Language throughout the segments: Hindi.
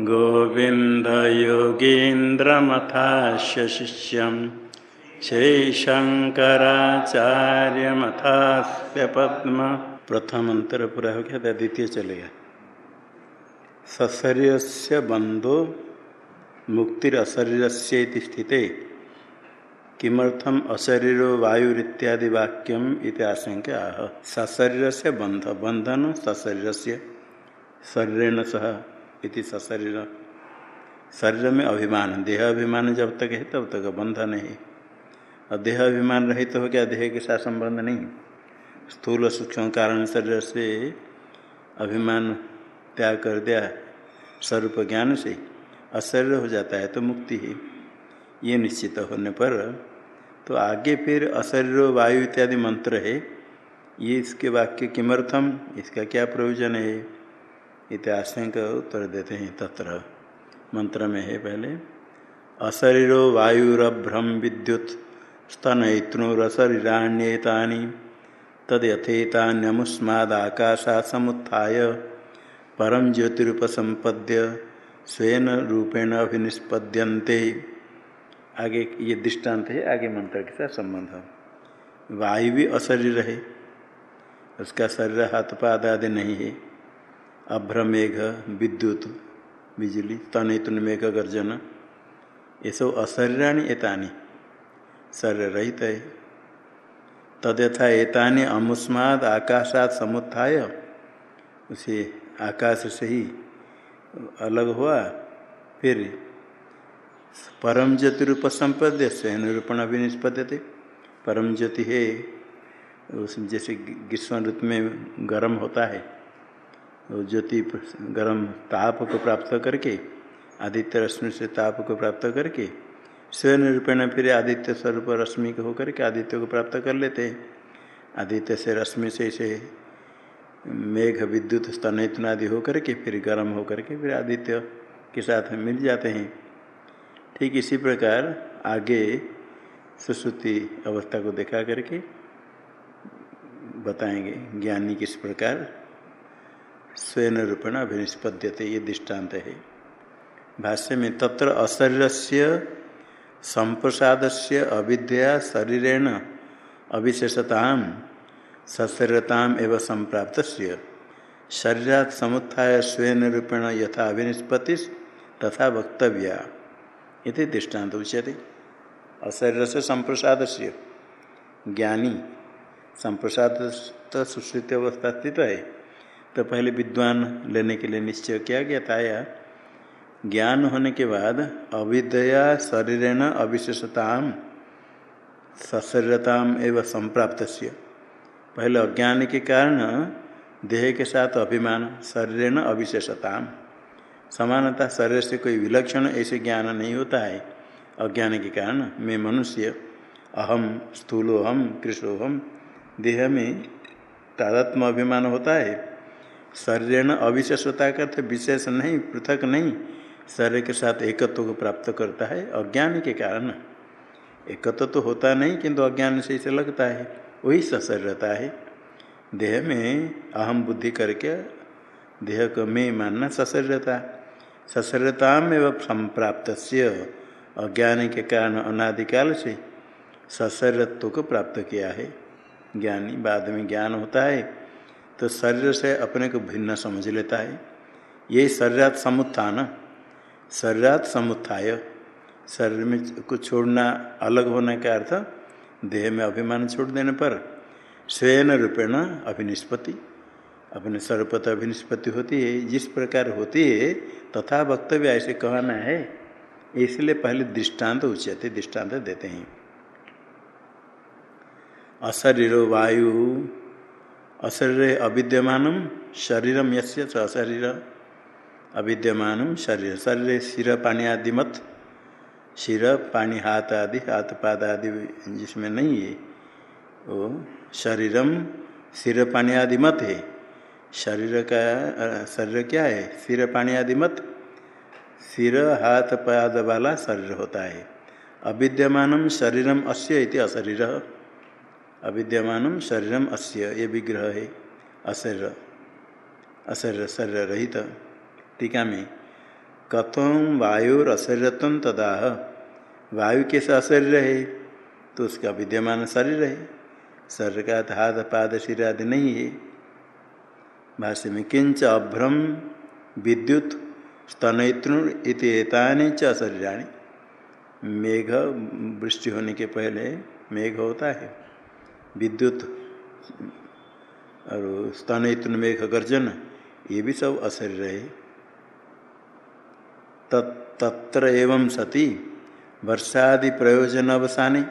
गोविन्दयोगीन्द्रमथास्य शिष्यं श्रीशङ्कराचार्यमथास्य पद्म प्रथम अंतर पूरा हो गया द्वितीय चलेगा। सशरीर से बंधो मुक्तिरशरीर से स्थित। किमर्थम अशरीरो वायुरित्यादि वाक्यम इति आह सशरीर से बंध बंधन सशरीर से शरीर सह। इति सशरीर शरीर। में अभिमान, देह अभिमान जब तक है, तब तक बंधन है। और देह अभिमान रहित तो हो गया, देह के साथ संबंध नहीं। स्थूल सूक्ष्म कारण शरीर से अभिमान त्याग कर दिया स्वरूप ज्ञान से, अशरीर हो जाता है तो मुक्ति है। ये निश्चित होने पर तो आगे फिर अशरीर, वायु इत्यादि मंत्र है। ये इसके वाक्य किमर्थम, इसका क्या प्रयोजन है? इतिहास उत्तर देते हैं तत्र। मंत्र में है पहले अशरीरो वायुरभ्रम विद्युत स्तन इतनुरशरीराण्येतानि तदयथेतान्यमुस्मादाकाशा समुत्थाय परम ज्योतिरूपसंपद्य स्वेन रूपेण अभिनिष्पद्यन्ते। आगे ये दृष्टांत है, आगे मंत्र के साथ संबंध वायु भी अशरीर है, उसका शरीर हाथ पाद आदि नहीं है। अभ्रमेघ, विद्युत, बिजली तन तुन मेघ, गर्जन ये सब अशरीराणी एतानी। शरीर रहित है तदयथा एतानी अमुस्माद आकाशात समुत्थाय। उसे आकाश से ही अलग हुआ। फिर परम ज्योति रूप संपद्य से निरूपण भी निष्पद्य थे परम ज्योति है। उस जैसे ग्रीष्म ऋतु में गर्म होता है। ज्योति गर्म ताप को प्राप्त करके, आदित्य रश्मि से ताप को प्राप्त करके, स्वयं रूपेण फिर आदित्य स्वरूप रश्मि को होकर के आदित्य को प्राप्त कर लेते हैं। आदित्य से रश्मि से इसे मेघ, विद्युत, स्तन आदि होकर के फिर गर्म होकर के फिर आदित्य के साथ मिल जाते हैं। ठीक इसी प्रकार आगे सुश्रुति अवस्था को देखा करके बताएँगे। ज्ञानी किस प्रकार स्वयं रूपेण अभिनिष्पद्यते, ये दृष्टांत है। भाष्य में तत्र अशरीर से संप्रसाद से अविद्या, शरीरेण अविशेषता सशरीरताम एवं संप्राप्त शरीरा समुत्थाय स्वयं रूपेण यथा अभिनिष्पत्ति तथा वक्तव्या। इति दृष्टांत उच्यते। अशरीर से संप्रसाद से ज्ञानी संप्रसाद तो सुश्रुति अवस्था स्थित है। तो पहले विद्वान लेने के लिए निश्चय किया गया था या? ज्ञान होने के बाद अविद्या शरीरेण अविशेषताम, सशरीरताम एवं संप्राप्त पहले अज्ञान के कारण देह के साथ अभिमान शरीर न अविशेषताम। समानता शरीर से कोई विलक्षण ऐसे ज्ञान नहीं होता है। अज्ञान के कारण मैं मनुष्य, अहम, स्थूलोहम कृषोहम देह में तादात्म अभिमान होता है। शरीर अविशेषता करते विशेष नहीं, पृथक नहीं। शरीर के साथ एकत्व को प्राप्त करता है, अज्ञान के कारण। एकत्व तो होता नहीं, किंतु अज्ञान से इसे लगता है, वही सशरीरता है। देह में अहम बुद्धि करके देह को मैं मानना सशरीरता सशरीरता में वह संप्राप्त अज्ञान के कारण अनादिकाल से सशरीरत्व को प्राप्त किया है। ज्ञानी बाद में ज्ञान होता है तो शरीर से अपने को भिन्न समझ लेता है। यही शरीरात समुत्थान शरीरात समुत्थाय। शरीर में कुछ छोड़ना अलग होने का अर्थ, देह में अभिमान छोड़ देने पर स्वयं रूपेण अभिनिष्पत्ति। अपने सर्वपत अभिनिष्पत्ति होती है, जिस प्रकार होती है, तथा वक्तव्य ऐसे कहना है, इसलिए पहले दृष्टांत उचित दृष्टांत देते हैं। अशरीरो वायु अशरीर अविद्यमान शरीरम यस्य अशरीर अविद्यमान शरीर। शरीर सिर पानी आदि मत। सिर पानी हाथ आदि हाथ पाद आदि जिसमें नहीं है। वो शरीरम सिर पानी आदि मत है। शरीर का, शरीर क्या है? सिर पानी आदि मत। सिर हाथ पाद वाला शरीर होता है। अविद्यमान शरीरम अस्य अशरीर अविद्यमान शरीरम अस्य, ये विग्रह है, अशरीर। अशरीर शरीर रहित टीका में कथम वायुर अशरीरत्म तदाह? वायु कैसे अशरीर है? तो उसका विद्यमान शरीर है। शरीर का हाथ पाद सिर आदि नहीं है। भाष्य में किंच अभ्रम विद्युत स्तनतृण इतनी च अशरीराणी मेघ, वृष्टि होने के पहले मेघ होता है। विद्युत और स्तन मेघ गर्जन, ये भी सब अशरीर है तत्र एवं सती, वर्षादि प्रयोजन अवसाने।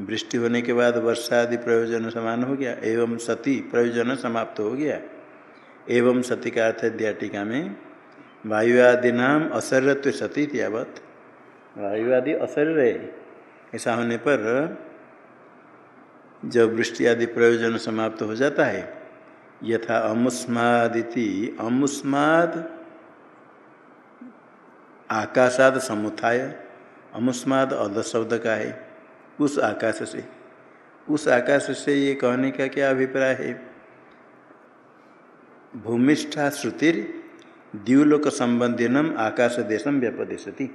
वृष्टि होने के बाद वर्षादि प्रयोजन समान हो गया, एवं सती प्रयोजन समाप्त हो गया। एवं सती का अर्थ टीका में, वायुआदि नाम असर्यत्व सती त्यावत वायु आदि अशरीर है ऐसा होने पर जब वृष्टि आदि प्रयोजन समाप्त हो जाता है, यथा अमुस्मादिति अमुस्माद आकाशाद समुत्थाय अमुस्माद अध शब्द का है, उस आकाश से। उस आकाश से ये कहने का क्या अभिप्राय है? भूमिष्ठा श्रुतिर द्यूलोक संबंधिनम आकाश देशम व्यपदेशती।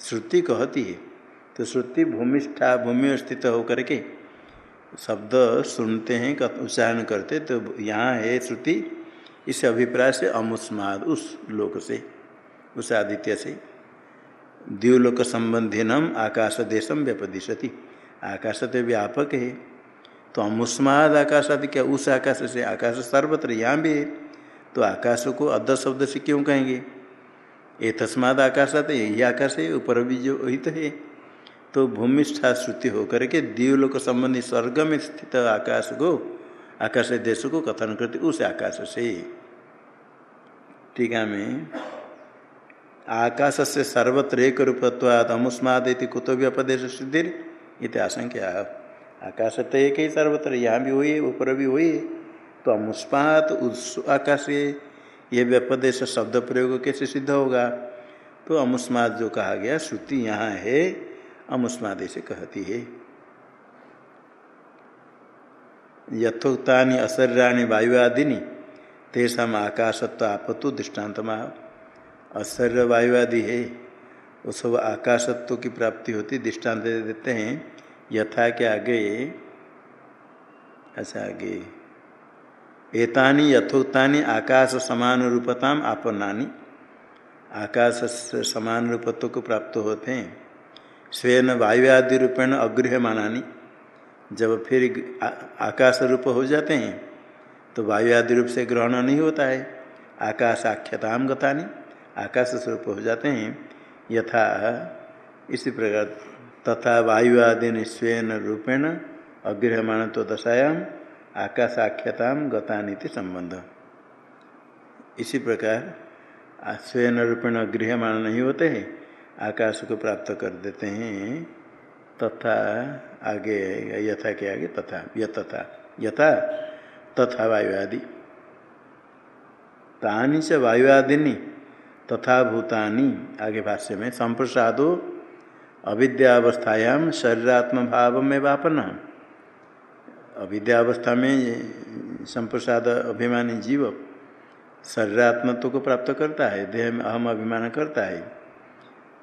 श्रुति कहती है तो श्रुति भूमिष्ठा भूमि स्थित होकर के शब्द सुनते हैं उच्चारण करते तो यहाँ है श्रुति, इस अभिप्राय से अमुस्माद उस लोक से, उस आदित्य से। द्व्युलोक संबंधी नम आकाश देशम व्यपदिशति। आकाश तो व्यापक है। तो अमुस्माद आकाश आदि क्या, उस आकाश से आकाश सर्वत्र यहाँ भी है। तो आकाश को अध शब्द से क्यों कहेंगे? ये तस्माद आकाश आते यही आकाश है, ऊपर भी जो वही तो है। तो भूमिष्ठा श्रुति होकर के दीवलोक संबंधी स्वर्ग में स्थित आकाश को आकाश देश को कथन करते उस आकाश से टीका में आकाश से सर्वत्र एक रूपत्वाद अमुस्माद कुत व्यपदेश सिद्धि इत आशंका आकाश तो एक ही सर्वत्र यहाँ भी हुई, ऊपर भी हुई तो अमुस्मात उस आकाश ये व्यपदेश शब्द प्रयोग कैसे सिद्ध होगा? तो अमुस्माद जो कहा गया, श्रुति यहाँ है अमुस्मादे से कहती है यथोक्ता अशरीराणी वायुआदिनी तेषा आकाशत्व आपत्तु दृष्टांत अशर्य वायुआदि है वो सब आकाशत्व की प्राप्ति होती दृष्टांत देते हैं, यथा के आगे अच्छा आगे, एतानी यथोक्तानि आकाश समान रूपताम आपन्नानी, आकाश समान रूपत्व को प्राप्त होते हैं। स्वयं वायु आदि रूपेण अगृह मानानी। जब फिर आकाश रूप हो जाते हैं तो वायु आदि रूप से ग्रहण नहीं होता है। आकाश आख्यताम गतानी, आकाश स्वरूप हो जाते हैं। यथा इसी प्रकार तथा वायु आदि स्वयं रूपेण अगृहमाण तो दशायाम आकाशाख्यता गतानीति संबंध। इसी प्रकार स्वयं रूपेण गृहमान नहीं होते हैं। आकाश को प्राप्त कर देते हैं, तथा आगे, यथा के आगे तथा यथा यथा, तथा वायु आदि तानी च वायु आदिनी तथा भूतानी, आगे भाष्य में, संप्रसादो अविद्यावस्थायाम शरीरात्म भाव में वापना अविद्यावस्था में संप्रसाद अभिमानी जीव शरीरात्मत्व को प्राप्त करता है, देह में अहम अभिमान करता है।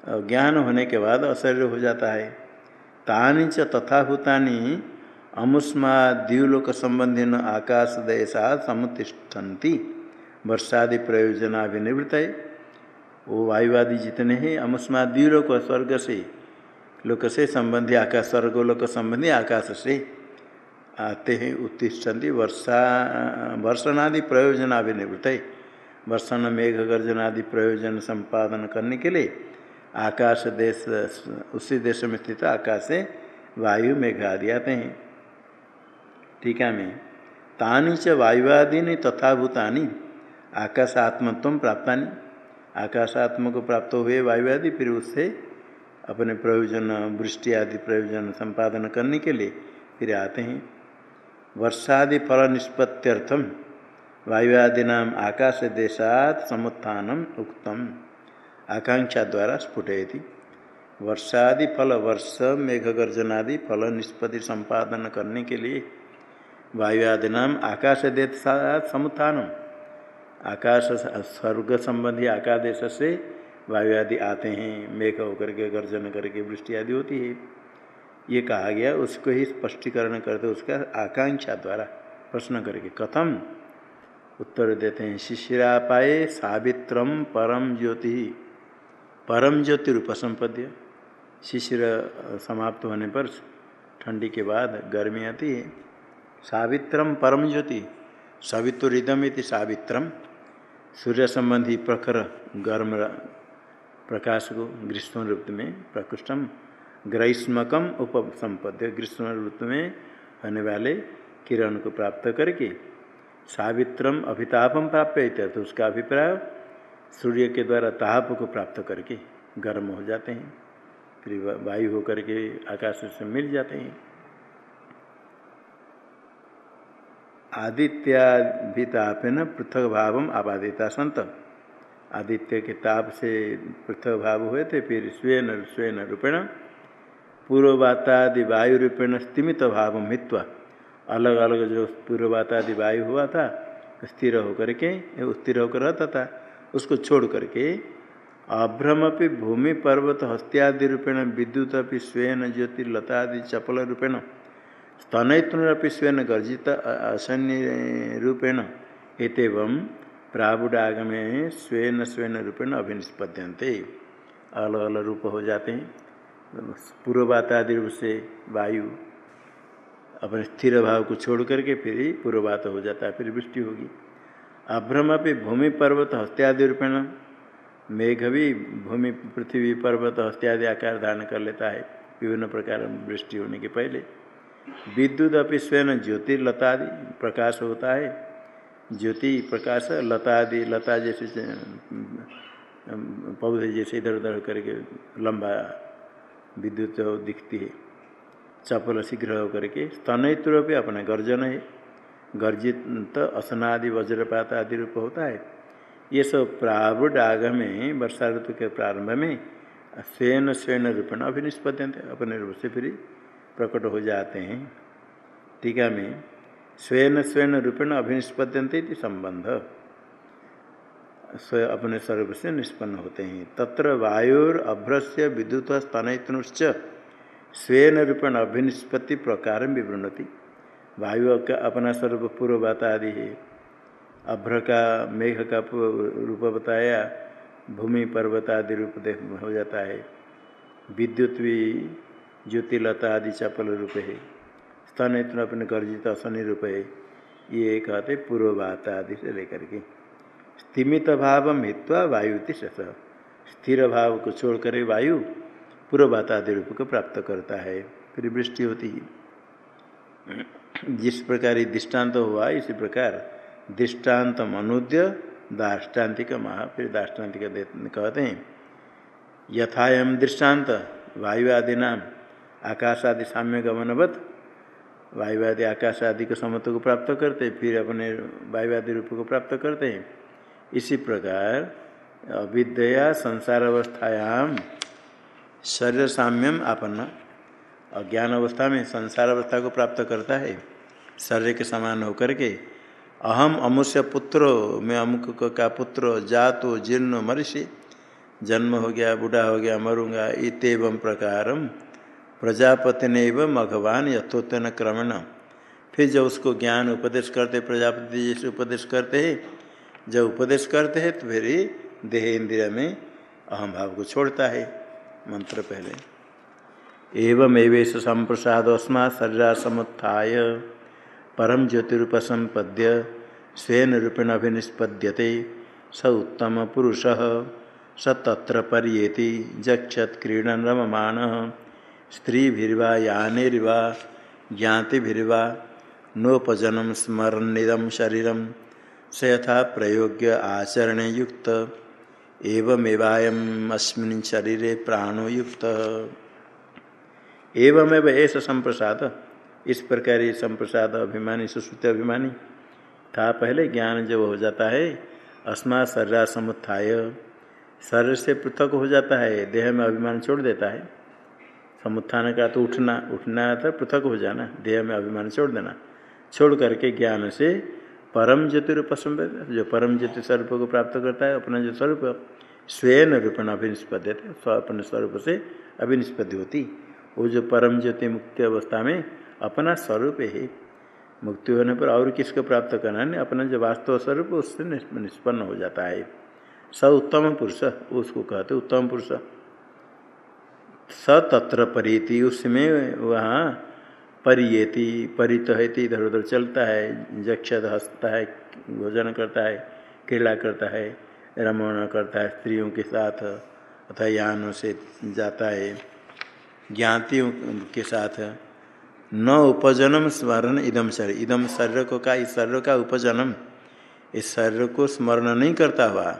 ज्ञान होने के बाद अशरीर हो जाता है। तानी च तथा भूतानी अमुष्मा द्व्युलोक संबंधी न आकाश देशा समुतिष्ठन्ति वर्षादि प्रयोजनाभिनिवृत्त है। वो वायुवादी जितने हैं, अमुष्मा द्व्युलोक स्वर्ग से, लोक से संबंधी आकाश, स्वर्गोलोक संबंधी आकाश से आते हैं, उत्तिष्ठन्ति। वर्षा वर्षणादि प्रयोजनाभिनिवृत्त है। वर्षण मेघ, गर्जनादि प्रयोजन संपादन करने के लिए आकाश देश, उसी देश में स्थित आकाश से वायु मेघ आदि आते हैं टीका में। तानी च वायुआदि ने तथा भूतानी। आकाशात्मत्व प्राप्तानी। आकाशात्म को प्राप्त हुए वायु आदि फिर उससे अपने प्रयोजन, वृष्टि आदि प्रयोजन संपादन करने के लिए फिर आते हैं। वर्षादि फल निष्पत्त्यर्थम वायुआदीना आकाश देशात समुत्थानम उक्तम। आकांक्षा द्वारा स्फुटयति। वर्षादि फल, वर्ष मेघगर्जनादि फल निष्पत्ति संपादन करने के लिए वायुआदीना आकाश देशात समुत्थानम। आकाश स्वर्ग संबंधी आकादेश से वायु आदि आते हैं, मेघ होकर के, गर्जन करके वृष्टि आदि होती है। ये कहा गया, उसको ही स्पष्टीकरण करते उसका आकांक्षा द्वारा प्रश्न करके। कथम? उत्तर देते हैं शिशिरा पाए सावित्रम परम ज्योति। परम ज्योति रूप संपद्य शिशिर समाप्त होने पर ठंडी के बाद गर्मी आती है सावित्रम परम ज्योति। सवितुरिदम इति सावित्रम। सूर्य संबंधी प्रखर गर्म प्रकाश को ग्रीष्म ऋतु में प्रकृष्टम। ग्रीष्मकम उपसंपद्य। ग्रीष्म ऋतु में होने वाले किरण को प्राप्त करके सावित्रम अभितापम प्राप्य तो उसका अभिप्राय सूर्य के द्वारा ताप को प्राप्त करके गर्म हो जाते हैं, फिर वायु होकर के आकाश से मिल जाते हैं। आदित्याभितापेन पृथक भाव आबादिता संत। आदित्य के ताप से पृथक भाव हुए थे, फिर स्वेन स्वेन रूपेण, पूर्ववातादि वायु रूपेण स्तिमित भाव मित्वा अलग अलग जो पूर्ववातादि वायु हुआ था, स्थिर होकर के, स्थिर होकर रहता था। उसको छोड़ करके अभ्रमपि भूमि पर्वत हस्त्यादि रूपेण विद्युत अपनी स्वेन ज्योतिर्लतादि चपल रूपेण स्तनयत्नुरपि स्वेन, गर्जित असन्य रूपेण एतव प्राबुडागमे स्वेन स्वेन रूपेण अभिनिष्पद्यंते अलग अलग रूप हो जाते हैं। पूर्ववातादि रूप से वायु अपने स्थिर भाव को छोड़ करके फिर पूर्ववात हो जाता है, फिर वृष्टि होगी। अभ्रम भी भूमि पर्वत हस्त्यादि रूपेण मेघ भी भूमि पृथ्वी पर्वत हस्त्यादि आकार धारण कर लेता है। विभिन्न प्रकार वृष्टि होने के पहले विद्युत अपनी स्वयं ज्योतिर्लतादि प्रकाश होता है। ज्योति प्रकाश लता आदि लता जैसे पौधे जैसे इधर उधर करके लंबा विद्युत दिखती है। चपल शीघ्र होकर के स्तनयत्र अपना गर्जन है। गर्जित तो असनादि वज्रपात आदि रूप होता है। ये सब प्रावुड आग में, वर्षा ऋतु के प्रारंभ में स्वयं स्वयं रूपेण अभिनिष्पद्यंत अपने रूप से फिर प्रकट हो जाते हैं। टीका में स्वयं स्वयं रूपेण अभिनिष्पद्यंत संबंध। स्वयं अपने स्वरूप से निष्पन्न होते हैं। तत्र वायुर अभ्रस्य विद्युत स्तनयुश्च स्वेन रूपेण अभिनिष्पत्ति प्रकार विवृणति। वायु का अपना स्वरूप पूर्ववात आदि है। अभ्र का मेघ का रूप बताया, भूमि पर्वत आदि रूप देख हो जाता है। विद्युत भी ज्योतिलता आदि चपल रूप है। स्तन इतना अपने गर्जित असनी रूप है। ये कहते पूर्ववात आदि से लेकर के। स्थिमित भाव मित्वा वायु शस स्थिर भाव को छोड़कर वायु पूर्ववातादि रूप को प्राप्त करता है। फिर वृष्टि होती है। जिस प्रकार ये दृष्टांत हुआ, इसी प्रकार दृष्टांत अनुद्य दाष्टान्तिक महा, फिर दाष्टान्तिक कहते हैं। यथाएम दृष्टांत वायु आदि नाम आकाश आदि साम्य गमनवत वायु आदि आकाश आदि के समत्व को प्राप्त करते, फिर अपने वायु आदि रूप को प्राप्त करते हैं। इसी प्रकार अविद्या संसार अवस्थायाम शरीर साम्यम आपन्न। अज्ञान अवस्था में संसार अवस्था को प्राप्त करता है। शरीर के समान होकर के अहम अमुष्य पुत्र मैं अमुक का पुत्र जातो जीर्ण मरीषि, जन्म हो गया, बूढ़ा हो गया, मरूँगा इतम प्रकार प्रजापति ने भगवान यथोत्न क्रमण। फिर जब उसको ज्ञान उपदेश करते, प्रजापति जैसे उपदेश करते हैं, जब उपदेश करते हैं तो फिर देह इंद्रिया में अहम भाव को छोड़ता है। मंत्र पहले। एवं एवेश संप्रसाद अस्मा शरीरा समुत्थाय परम ज्योतिरूप संपद्य स्वेन रूपेण अभिनिष्पद्यते स उत्तम पुरुष स तत्र पर्येति जक्षत क्रीडन रममाण स्त्रीभिर्वा, यानेर्वा, ज्ञातिभिर्वा नोपजनम स्मरणिदम शरीरम स यथा प्रयोग्य आचरण युक्त एवमेवायम अस्मिन शरीरे प्राणो युक्त एवमेव ऐसा संप्रसाद। इस प्रकार ये संप्रसाद अभिमानी, सुश्रुति अभिमानी। था पहले ज्ञान जब हो जाता है, अस्मा शरीर समुत्थाय शरीर से पृथक हो जाता है, देह में अभिमान छोड़ देता है। समुत्थान का तो उठना उठना था, पृथक हो जाना, देह में अभिमान छोड़ देना। छोड़ करके ज्ञान से परम ज्योति रूप जो परम ज्योति स्वरूप को प्राप्त करता है, अपना जो स्वरूप, स्वयं रूपेण अभिनिष्पद्य थे अपने स्वरूप से अभिनिष्पत्ति होती। वो जो परम ज्योति मुक्ति अवस्था में अपना स्वरूप है। मुक्ति होने पर और किसको प्राप्त करना नहीं अपना जो वास्तव स्वरूप, उससे निष्पन्न हो जाता है। स उत्तम पुरुष, उसको कहते उत्तम पुरुष। स तत्र परीति, उसमें वहाँ परियेति परित है इधर उधर चलता है जक्षद हंसता है, भोजन करता है, क्रीड़ा करता है, रमण करता है, स्त्रियों के साथ अथवा यानों से जाता है। ज्ञातियों के साथ न उपजनम स्मरण इदम शरीर इदम शरीर को का इस शरीर का उपजनम। इस शरीर को स्मरण नहीं करता हुआ।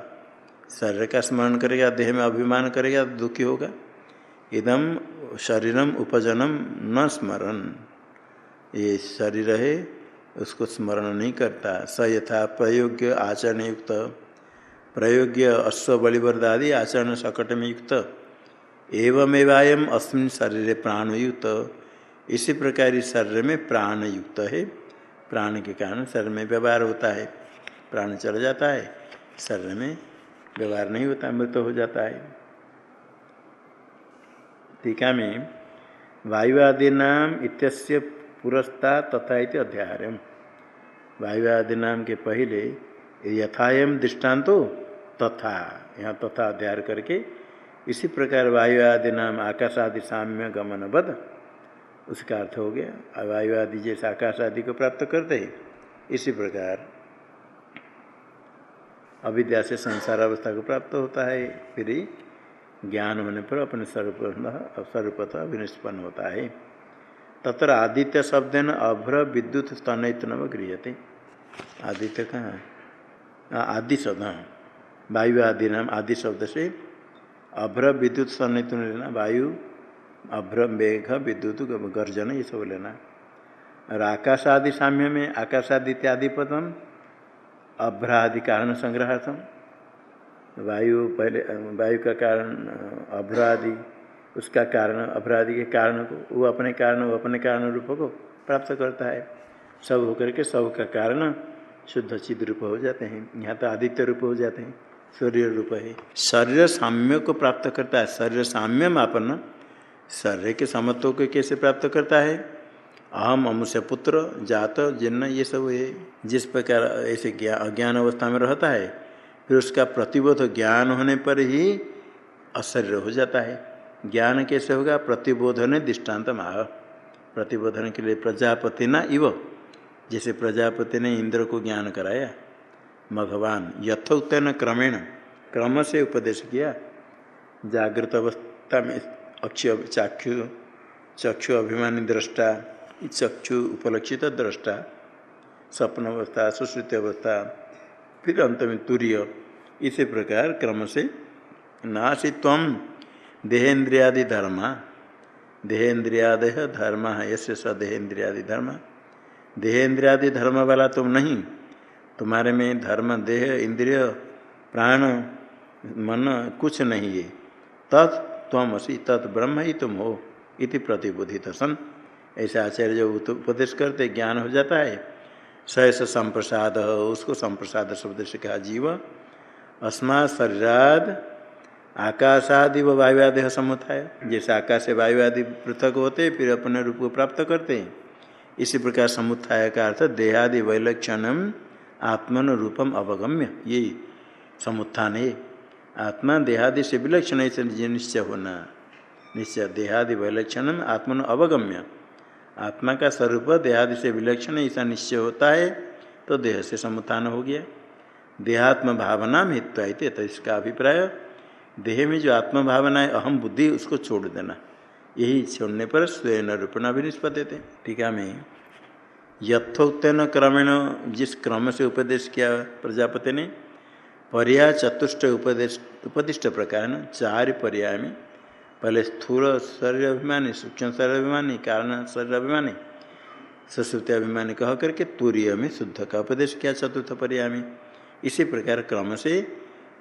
शरीर का स्मरण करेगा, देह में अभिमान करेगा, दुखी होगा। इदम शरीरम उपजनम न स्मरण। ये शरीर है, उसको स्मरण नहीं करता। स यथा प्रयोग्य आचरण युक्त प्रयोग्य अश्व बलिवर्द आदि आचरण सकट में युक्त एवमेवायम अस्मिन शरीर प्राणयुक्त इसी प्रकार इस शरीर में प्राण युक्त है। प्राण के कारण शरीर में व्यवहार होता है। प्राण चल जाता है। शरीर में व्यवहार नहीं होता, मृत हो जाता है। टीका में वायुआदीना इत्यस्य पुरस्ता तथा इति अध्याय वायुआदीना के पहले यथाएम दृष्टान्तो तथा, यहाँ तथा अध्याय करके इसी प्रकार वायु आदि नाम आकाश आदि साम्य गमन बद, उसका अर्थ हो गया वायु आदि जैसे आकाश आदि को प्राप्त करते हैं, इसी प्रकार अविद्या से संसार अवस्था को प्राप्त होता है, फिर ज्ञान होने पर अपने स्वरूप स्वरूपतः विनिष्पन्न होता है। तत्र आदित्य शब्द न अभ्र विद्युत स्तनयत नव गृहते आदित्य कहाँ? आदि शब्द। वायु आदि नाम आदि शब्द से अभ्र विद्युत स्तनयत लेना, वायु, अभ्र मेघ, विद्युत, गर्जन, ये सब लेना। और आकाश आदि साम्य में आकाश आदि इत्यादि पदम, अभ्रादि कारण संग्रहार्थम। वायु पहले, वायु का कारण, अभ्रादि, उसका कारण, अभ्रादि के कारण को, वो अपने कारण, वो अपने कारण रूप को प्राप्त करता है। सब होकर के सब का कारण शुद्ध चिद रूप हो जाते हैं। यहाँ तो आदित्य रूप हो जाते हैं। सूर्य रूप है। शरीर साम्य को प्राप्त करता है। शरीर साम्य मापन शरीर के समत्व को कैसे प्राप्त करता है? अहम, अमुष्य पुत्र, जात, जिन्न, ये सब है। जिस प्रकार ऐसे अज्ञान अवस्था में रहता है, फिर उसका प्रतिबोध ज्ञान होने पर ही अशरीर हो जाता है। ज्ञान कैसे होगा? प्रतिबोधन दृष्टांत माह प्रतिबोधन के लिए प्रजापति ना इव। जैसे प्रजापति ने इंद्र को ज्ञान कराया। भगवान यथोत्तन क्रमेण क्रम से उपदेश किया। जागृत अवस्था में अक्षय चाक्षु, चक्षु अभिमानी दृष्टा, चक्षु उपलक्षित दृष्टा, स्वप्न अवस्था, सुश्रुति अवस्था, फिर अंत में तुरीय, इसी प्रकार क्रम से नाशित्व देहेन्द्रियादि धर्म देहेन्द्रियाद धर्म है यश स देहेन्द्रियादि धर्म। देहेन्द्रियादि धर्म वाला तुम नहीं। तुम्हारे में धर्म, देह, इंद्रिय, प्राण, मन कुछ नहीं है। तत् तम तत् ब्रह्म ही तुम हो इति प्रतिबोधित सन। ऐसे आचार्य जब उपदेश करते, ज्ञान हो जाता है। सहस संप्रसाद, उसको संप्रसाद शब्द से कहा, जीव अस्मा शरीराद आकाशादि व वायुआदि समुदाय जैसे आकाश से वायु आदि पृथक होते, फिर अपने रूप को प्राप्त करते हैं। इसी प्रकार समुत्थाय का अर्थ, देहादि वैलक्षणम आत्मन रूपम अवगम्य। यही समुत्थान है। आत्मा देहादि से विलक्षण ऐसे निश्चय होना। निश्चय, देहादि विलक्षण आत्मन अवगम्य। आत्मा का स्वरूप देहादि से विलक्षण ऐसा निश्चय होता है तो देह से समुत्थान हो गया। देहात्म भावना में हित्वा तो इसका अभिप्राय, देह में जो आत्म भावना है, अहम बुद्धि, उसको छोड़ देना। यही छोड़ने पर स्वयं रूपण अभिनिष्पत्ति थे टीका में यथोत्न क्रमेण जिस क्रम से उपदेश किया प्रजापति ने पर्या चतुष्ट उपदेश, उपदिष्ट प्रकार चार पर्याय में, पहले स्थूल शरीर अभिमानी सूक्ष्म शरीर अभिमानी कारण शरीर अभिमानी सुश्रुति अभिमानी कह करके तूर्य में शुद्ध का उपदेश किया चतुर्थ पर्याय में। इसी प्रकार क्रम से,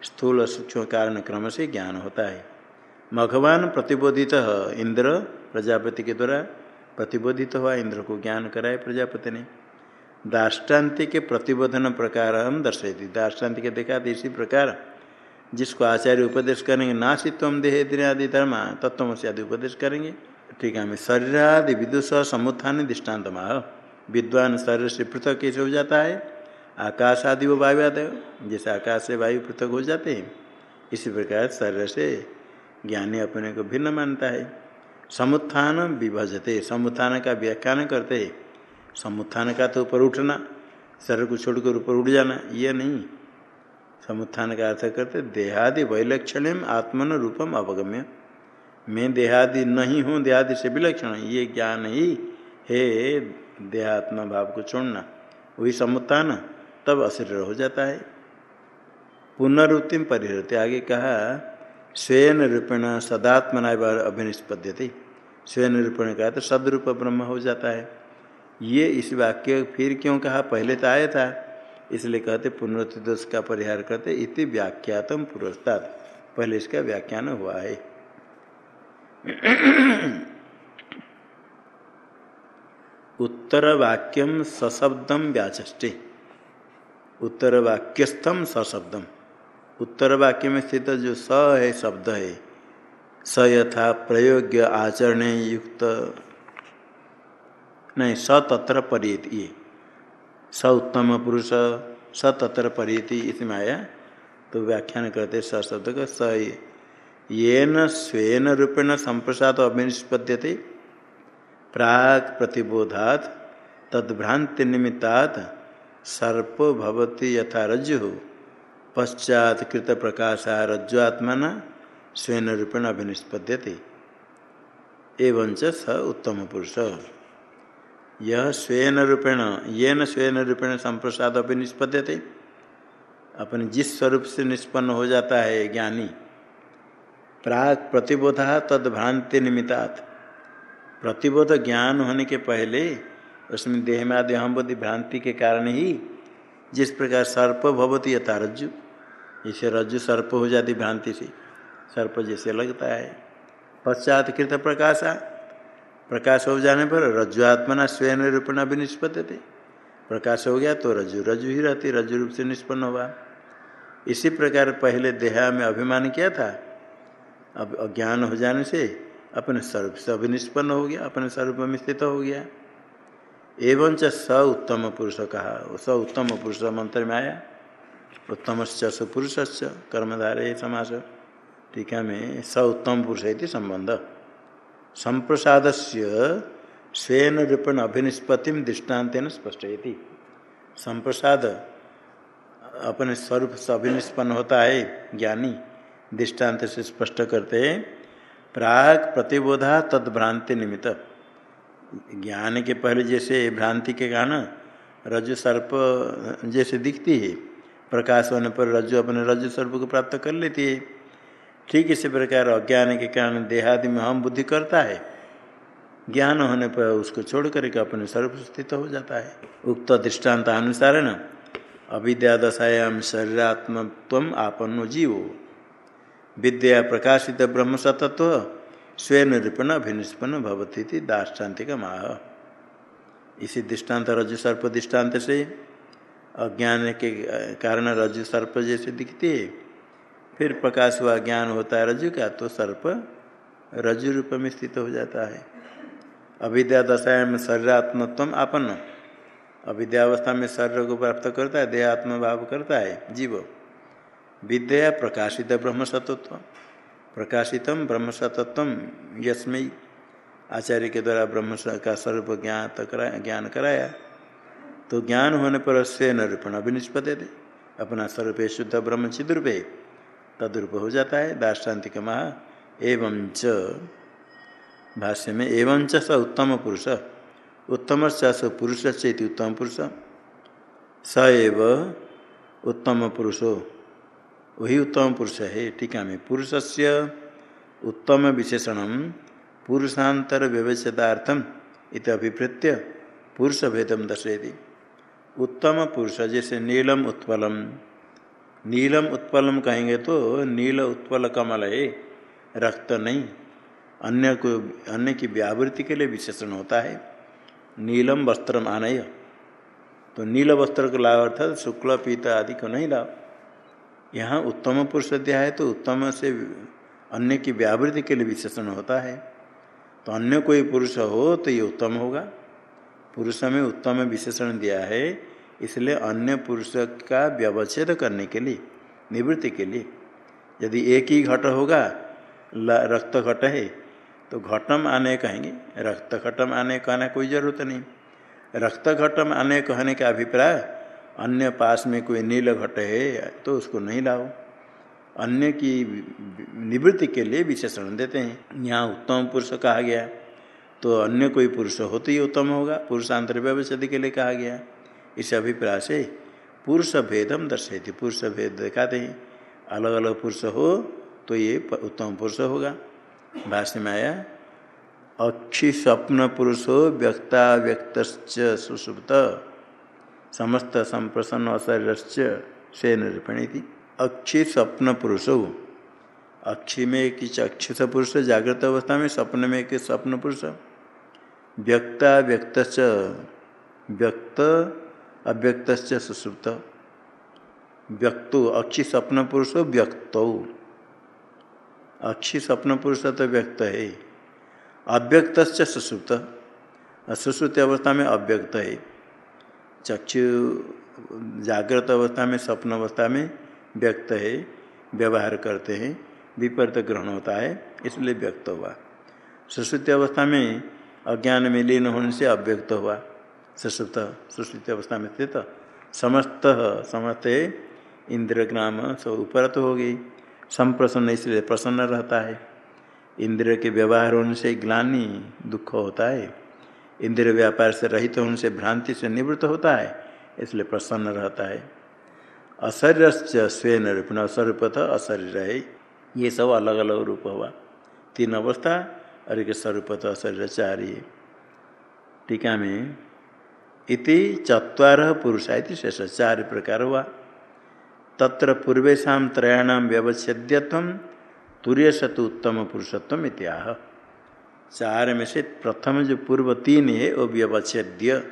स्थूल सूक्ष्म कारण क्रम से ज्ञान होता है। भगवान प्रतिबोधित इंद्र प्रजापति के द्वारा प्रतिबोधित हुआ, इंद्र को ज्ञान कराए प्रजापति ने। दाष्टान्ति के प्रतिबोधन प्रकार हम दाष्टान्ति के देखा, इसी प्रकार जिसको आचार्य उपदेश करेंगे, नासित्व देह आदि धर्म तत्व से आदि उपदेश करेंगे, ठीक है, हमें शरीर आदि विदुष समुत्थान दृष्टांत माह विद्वान शरीर से पृथक कैसे हो जाता है? आकाश आदि वो वायु आदि, जैसे आकाश से वायु पृथक हो जाते हैं। इसी प्रकार शरीर से ज्ञानी अपने को भिन्न मानता है। समुत्थान विभजते। समुत्थान का व्याख्यान करते। समुत्थान का तो ऊपर उठना, शरीर को छोड़कर ऊपर उठ जाना, ये नहीं। समुत्थान का अर्थ करते, देहादि वैलक्षण्यम आत्मन रूपम अवगम्य मैं देहादि नहीं हूँ, देहादि से विलक्षण, ये ज्ञान ही है देहात्मा भाव को छोड़ना। वही समुत्थान, तब अशरीर हो जाता है। पुनरुत्तिम परिहृत्य, आगे कहा स्वयं रूपेण सदात्मना अभिनिष्पद्य थे स्वयं रूपेण कहा तो सदरूप ब्रह्म हो जाता है। ये इस वाक्य फिर क्यों कहा? पहले तो आया था, इसलिए कहते पुनरुत्ति दोष का परिहार करते, इति व्याख्यातम पुरस्ताद पहले इसका व्याख्यान हुआ है। उत्तर वाक्यम सशब्दम व्याचे उत्तर वाक्यस्थम सशब्दम। उत्तर वाक्य में स्थित जो स है, शब्द है स यथा प्रयोग्य आचरण युक्त। नहीं, स तत्र परियत ये। स उत्तम पुरुष, स तत्र परियति इसमें आया। तो व्याख्यान करते स शब्द का, स ये। न स्वेन रूपेण संप्रसाद अभिनिष्पद्यते। प्राक प्रतिबोधात तद्भ्रांति निमित्तात, सर्प भवती यथा रज्जु। पश्चात कृत प्रकाशा रज्जुआत्मना। स्वयं रूपेण अभिनिष्पद्यते। एवं स उत्तम पुरुष यह स्वयं रूपेण ये न स्वयं रूपेण संप्रसाद अभिनिष्पद्यते। अपने जिस स्वरूप से निष्पन्न हो जाता है ज्ञानी, प्राक प्रतिबोधा तद भ्रांति निमित्तात। प्रतिबोध ज्ञान होने के पहले उसमें देह में आदि हम बुद्धि भ्रांति के कारण ही जिस प्रकार सर्प भवती यथा रज्जु, इसे रज्जु सर्प हो जाती भ्रांति से। सर्प जैसे लगता है। पश्चात कृत प्रकाशा। प्रकाश हो जाने पर रज्जु आत्मना स्वयं रूपेण भी निष्पत्ति थे। प्रकाश हो गया तो रज्जु रज्जु ही रहती, रज्जु रूप से निष्पन्न हुआ। इसी प्रकार पहले देहा में अभिमान किया था। अब अज्ञान हो जाने से अपने स्वरूप से अभिनिष्पन्न हो गया, अपने स्वरूप में स्थित हो गया। एवं च स उत्तम पुरुष कहा। स उत्तम पुरुष मंत्र में आया। उत्तम स पुरुष कर्मधारे समास। टीका में स उत्तम पुरुष है संबंध। संप्रसाद से स्वयं रूपेण अभिनिष्पत्ति दृष्टांत स्पष्ट संप्रसाद अपने स्वरूप से अभिनिष्पन्न होता है, ज्ञानी दृष्टांत से स्पष्ट करते हैं प्राग प्रतिबोधा तद भ्रांति निमित्त। ज्ञान के पहले जैसे भ्रांति के कारण रज्जु सर्प जैसे दिखती है, प्रकाश होने पर रज्जु अपने रज्जु सर्प को प्राप्त कर लेती है। ठीक इसी प्रकार अज्ञान के कारण देहादि में हम बुद्धि करता है। ज्ञान होने पर उसको छोड़ करके अपने सर्व स्थित हो जाता है। उक्त दृष्टांत अनुसार न अविद्या दशायाम शरीरात्मत्व आपन्नो जीवो। विद्या प्रकाशित ब्रह्म सतत्व स्वयं निरूपण अभिनिष्पन्न भवती दार्ष्टान्तिक माह इसी दृष्टांत रजु सर्प दृष्टांत से अज्ञान के कारण रजु सर्प जैसे दिखती है। फिर प्रकाश हुआ, ज्ञान होता है रजु का तो सर्प रजु रूप में स्थित हो जाता है। अविद्या दशा में शरीरात्मत्व आपन्न। अविद्यावस्था में शरीर को प्राप्त करता है, देहात्म भाव करता है, जीव। विद्या प्रकाशित ब्रह्म सतत्व प्रकाशितम ब्रह्म सतत्व यस्मय आचार्य के द्वारा ब्रह्म का स्वरूप ज्ञात करा ज्ञान कराया। तो ज्ञान होने पर से निरूपण अभिनिष्पते थे अपना स्वरूप शुद्ध ब्रह्म चिद्रूप तद्रूप हो जाता है दार्शांतिक महा एवं च। भाष्य में एवं च स उत्तम पुरुष। उत्तम स पुरुष से उत्तम पुरुष। स एव उत्तम पुरुषो। वही उत्तम पुरुष है टीका में पुरुष से उत्तम विशेषण पुरुषांतर व्यवच्छेदार्थम इत अभिप्रेत्य पुरुष भेदम उत्तम पुरुष जैसे नीलम, उत्पलम। नीलम उत्पलम कहेंगे तो नील उत्पल कमल है, रक्त नहीं। अन्य को, अन्य की व्यावृत्ति के लिए विशेषण होता है, नीलम वस्त्र आनय तो नील वस्त्र को लाभ अर्थात शुक्ल, पीता आदि को नहीं लाभ। यहाँ उत्तम पुरुष दिया है तो उत्तम से अन्य की व्यावृत्ति के लिए विशेषण होता है। तो अन्य कोई पुरुष हो तो ये उत्तम होगा। पुरुष में उत्तम विशेषण दिया है इसलिए अन्य पुरुष का व्यवच्छेद करने के लिए, निवृत्ति के लिए। यदि एक ही घट होगा रक्त घट है तो घटम आने कहेंगे। रक्त घटम आने कहना कोई ज़रूरत नहीं। रक्त घटम आने कहने का अभिप्राय, अन्य पास में कोई नील घट है तो उसको नहीं लाओ। अन्य की निवृत्ति के लिए विशेषण देते हैं। यहाँ उत्तम पुरुष कहा गया तो अन्य कोई पुरुष हो तो ही उत्तम होगा, पुरुषांतर व्यवस्थित के लिए कहा गया। इस अभिप्राय से पुरुष भेदम दर्शेती पुरुष भेद दिखाते हैं। अलग अलग पुरुष हो तो ये उत्तम पुरुष होगा। भाष्य में आया, अक्षि स्वप्न पुरुषो व्यक्ता व्यक्त सुसुप्त, समस्त संप्रसन्न अशरीर से निरूपणी अक्षि स्वप्न पुरुषो अक्षि में एक अक्षित पुरुष? जागृत अवस्था में स्वप्न में एक स्वप्न पुरुष? व्यक्ता व्यक्त व्यक्त अव्यक्त सुसुप्त व्यक्तो अक्षि स्वप्न पुरुष हो, व्यक्त। अक्षि स्वप्न पुरुष तो व्यक्त है अव्यक्त सुसुप्त सुसुप्त अवस्था में अव्यक्त है। चक्षु जागृत अवस्था में स्वप्न अवस्था में व्यक्त है। व्यवहार करते हैं। विपरीत ग्रहण होता है, इसलिए व्यक्त हुआ। सुश्रुति अवस्था में अज्ञान में लीन होने से अव्यक्त हुआ। सुश्रुत सुश्रुत अवस्था में स्थित। समस्त समस्त इंद्रग्राम सब उपरत हो गई संप्रसन्न इसलिए प्रसन्न रहता है। इंद्र के व्यवहार होने से ग्लानी दुख होता है। इंद्र व्यापार से रहित होने से भ्रांति से निवृत्त होता है, इसलिए प्रसन्न रहता है। अशरीर स्वयं रूप असरूप था अशरीर है। ये सब अलग अलग रूप हुआ। तीन अवस्था और एक स्वरूप था अशरीर चार ये टीका में इति चतर पुरुषा शेष चार प्रकार हुआ तत्र पूर्वेशा त्रयाणाम व्यवच्छेद्यत्व तुर्य सतु उत्तम पुरुषत्व इत्याह चार में से प्रथम जो पूर्व तीन है, वो व्यवच्छेद्य।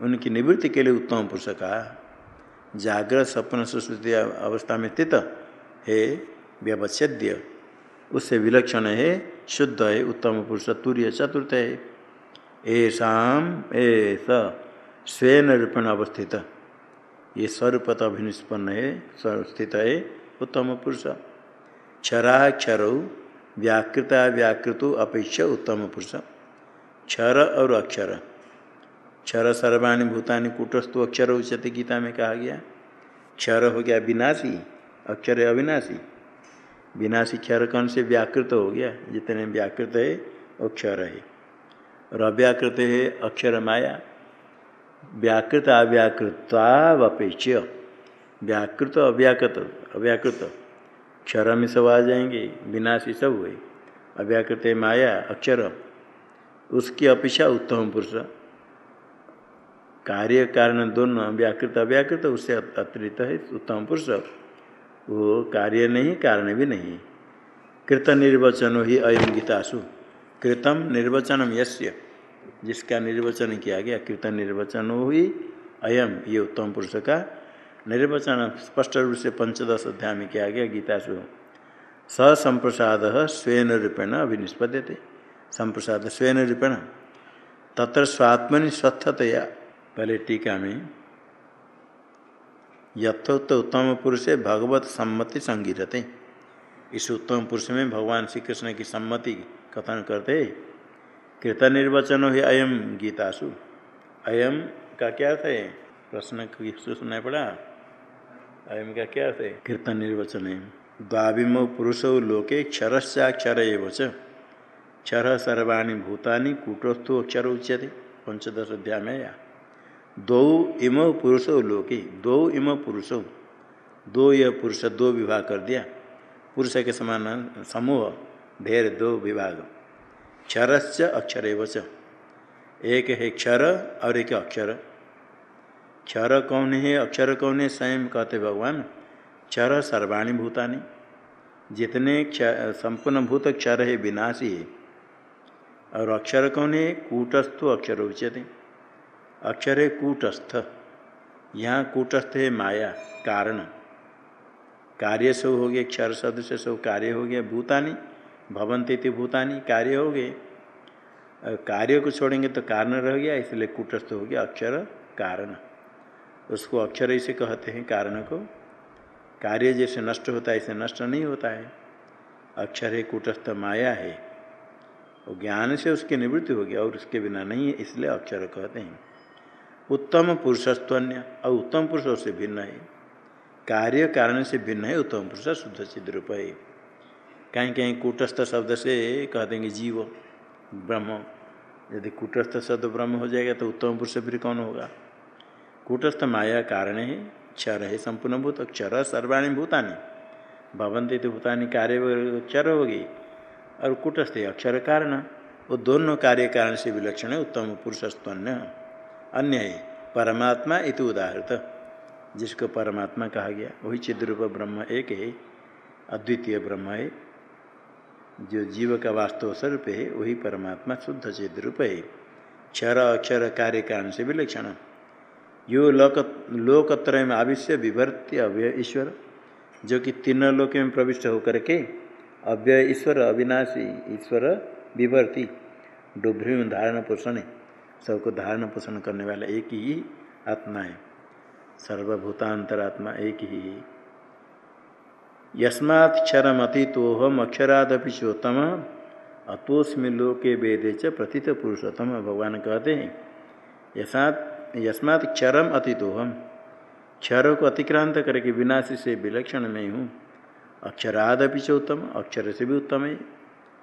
उनकी निवृत्ति के लिए उत्तम पुरुष का जागृत सपन सुश्रुति अवस्था में स्थित है, व्यवच्छेद्य। उससे विलक्षण है, शुद्ध है उत्तम पुरुष तुर्य, चतुर्थ है। ऐसा ऐस स्वयं रूपेण अवस्थित। ये स्वरूपत अभिनिष्पन्न है स्थित है, उत्तम पुरुष। क्षरा क्षराक्षर व्याकृता व्याकृत अपेक्षा उत्तम पुरुष। क्षर और अक्षर। क्षर सर्वाणी भूतानि कूटस्थु अक्षर उच्चते गीता में कहा गया। क्षर हो गया विनाशी, अक्षर अविनाशी। विनाशी क्षर कौन से? व्याकृत हो गया। जितने व्याकृत है, वो क्षर है। और अव्याकृत है अक्षर माया। व्याकृत अव्याकृतावपेक्ष व्याकृत, अव्याकृत अव्याकृत। क्षर में सब आ जाएँगे, विनाशी सब हुए। अव्याकृत माया अक्षर उसकी अपेक्षा उत्तम पुरुष। कार्य कारण दोनों व्याकृत अव्याकृत, उससे अतिरिक्त है उत्तम पुरुष। वो कार्य नहीं, कारण भी नहीं। कृत निर्वचन ही अयम गीतासु। कृतम निर्वचनम यस्य। जिसका निर्वचन किया गया, कीर्तन निर्वचन हुई, अयम, ये उत्तम पुरुष का निर्वचन स्पष्ट रूप से पंचदश अध्याय में किया गया, गीता से ससंप्रसाद स्वयं रूपेण अभिनिष्पद्यते। संप्रसाद स्वयं रूपेण। तत्र स्वात्मनि स्वस्थतया पहले टीका में, यथोक्त उत्तम पुरुष भगवत सम्मति संगीतते इस उत्तम पुरुष में भगवान श्री कृष्ण की सम्मति कथन करते कृत निर्वचन है अयम गीतासु। अयम का क्या अर्थ है? प्रश्न सुनना पड़ा। अयम का क्या अर्थ है? कीर्तन निर्वचन द्वाविम पुरुषो लोके क्षरश्चाक्षर क्षर सर्वाणी भूतानि कूटस्थो अक्षर उच्यते। पंचदश अध्याय में या। दो इम पुरुषो लोके। दो इम पुरुषो। दो यह पुरुष, दो विभाग कर दिया। पुरुष के समान समूह ढेर दो विभाग। क्षरश्च अक्षर च एक है क्षर, और एक अक्षर। क्षर कौन है, अक्षर कौन है, स्वयं कहते भगवान। क्षर सर्वाणी भूतानि। जितने संपूर्ण भूत क्षर है, विनाशी है। और अक्षर कौन है, कूटस्थ अक्षर उच्यते। अक्षर है कूटस्थ। यहाँ कूटस्थ है माया, कारण। कार्य सब हो गए क्षर सदस्य सब कार्य हो गया, भूतानी। भवंती भूतानी, कार्य हो गए। कार्य को छोड़ेंगे तो कारण रह गया, इसलिए कुटस्थ हो गया, अक्षर कारण। उसको अक्षर ऐसे कहते हैं, कारण को। कार्य जैसे नष्ट होता है ऐसे नष्ट नहीं होता है। अक्षर है, कुटस्थ, माया है। वो ज्ञान से उसकी निवृत्ति हो गया, और उसके बिना नहीं है, इसलिए अक्षर कहते हैं। उत्तम पुरुषस्त्वन्य, और उत्तम पुरुष उससे भिन्न है। कार्य कारण से भिन्न है, उत्तम पुरुष शुद्ध सिद्ध रूप है। कहीं कहीं कूटस्थ शब्द से कह देंगे जीव, ब्रह्म। यदि कूटस्थ शब्द ब्रह्म हो जाएगा तो उत्तम पुरुष फिर कौन होगा? कूटस्थ माया कारण है क्षर है संपूर्ण भूत क्षर सर्वाणी भूतानी। भवंती तो भूतानी कार्य क्षर होगी। और कुटस्थ अक्षर कारण। वो दोनों कार्य कारण से विलक्षण है, उत्तम पुरुषस्तन्य अन्य है, परमात्मा इत उदाहरत जिसको परमात्मा कहा गया, वही चिद्रूप ब्रह्म एक है, अद्वितीय ब्रह्म है। जो जीव का वास्तव स्वरूप है, वही परमात्मा शुद्ध चेत रूप है। क्षर अक्षर कार्य कारण से विलक्षण। यो लोक लोकत्रय में आविश्य विभर्त्य अव्यय ईश्वर, जो कि तीनों लोक में प्रविष्ट होकर के अव्यय ईश्वर, अविनाशी ईश्वर विभर्ति डुभ्री में धारण पोषण सबको धारण पोषण करने वाला एक ही आत्मा है। सर्वभूतांतरात्मा एक ही यस्मात् क्षरम अतीतोहम अक्षरादपि चोत्तम अतोस्मी लोके वेदे च प्रथित पुरुषोत्तम, भगवान कहते हैं। यसात यस्मात् क्षरम अतीतोहम क्षर को अतिक्रांत करके विनाशी से विलक्षण में हूँ। अक्षरादपि च उत्तम अक्षर से भी उत्तम है।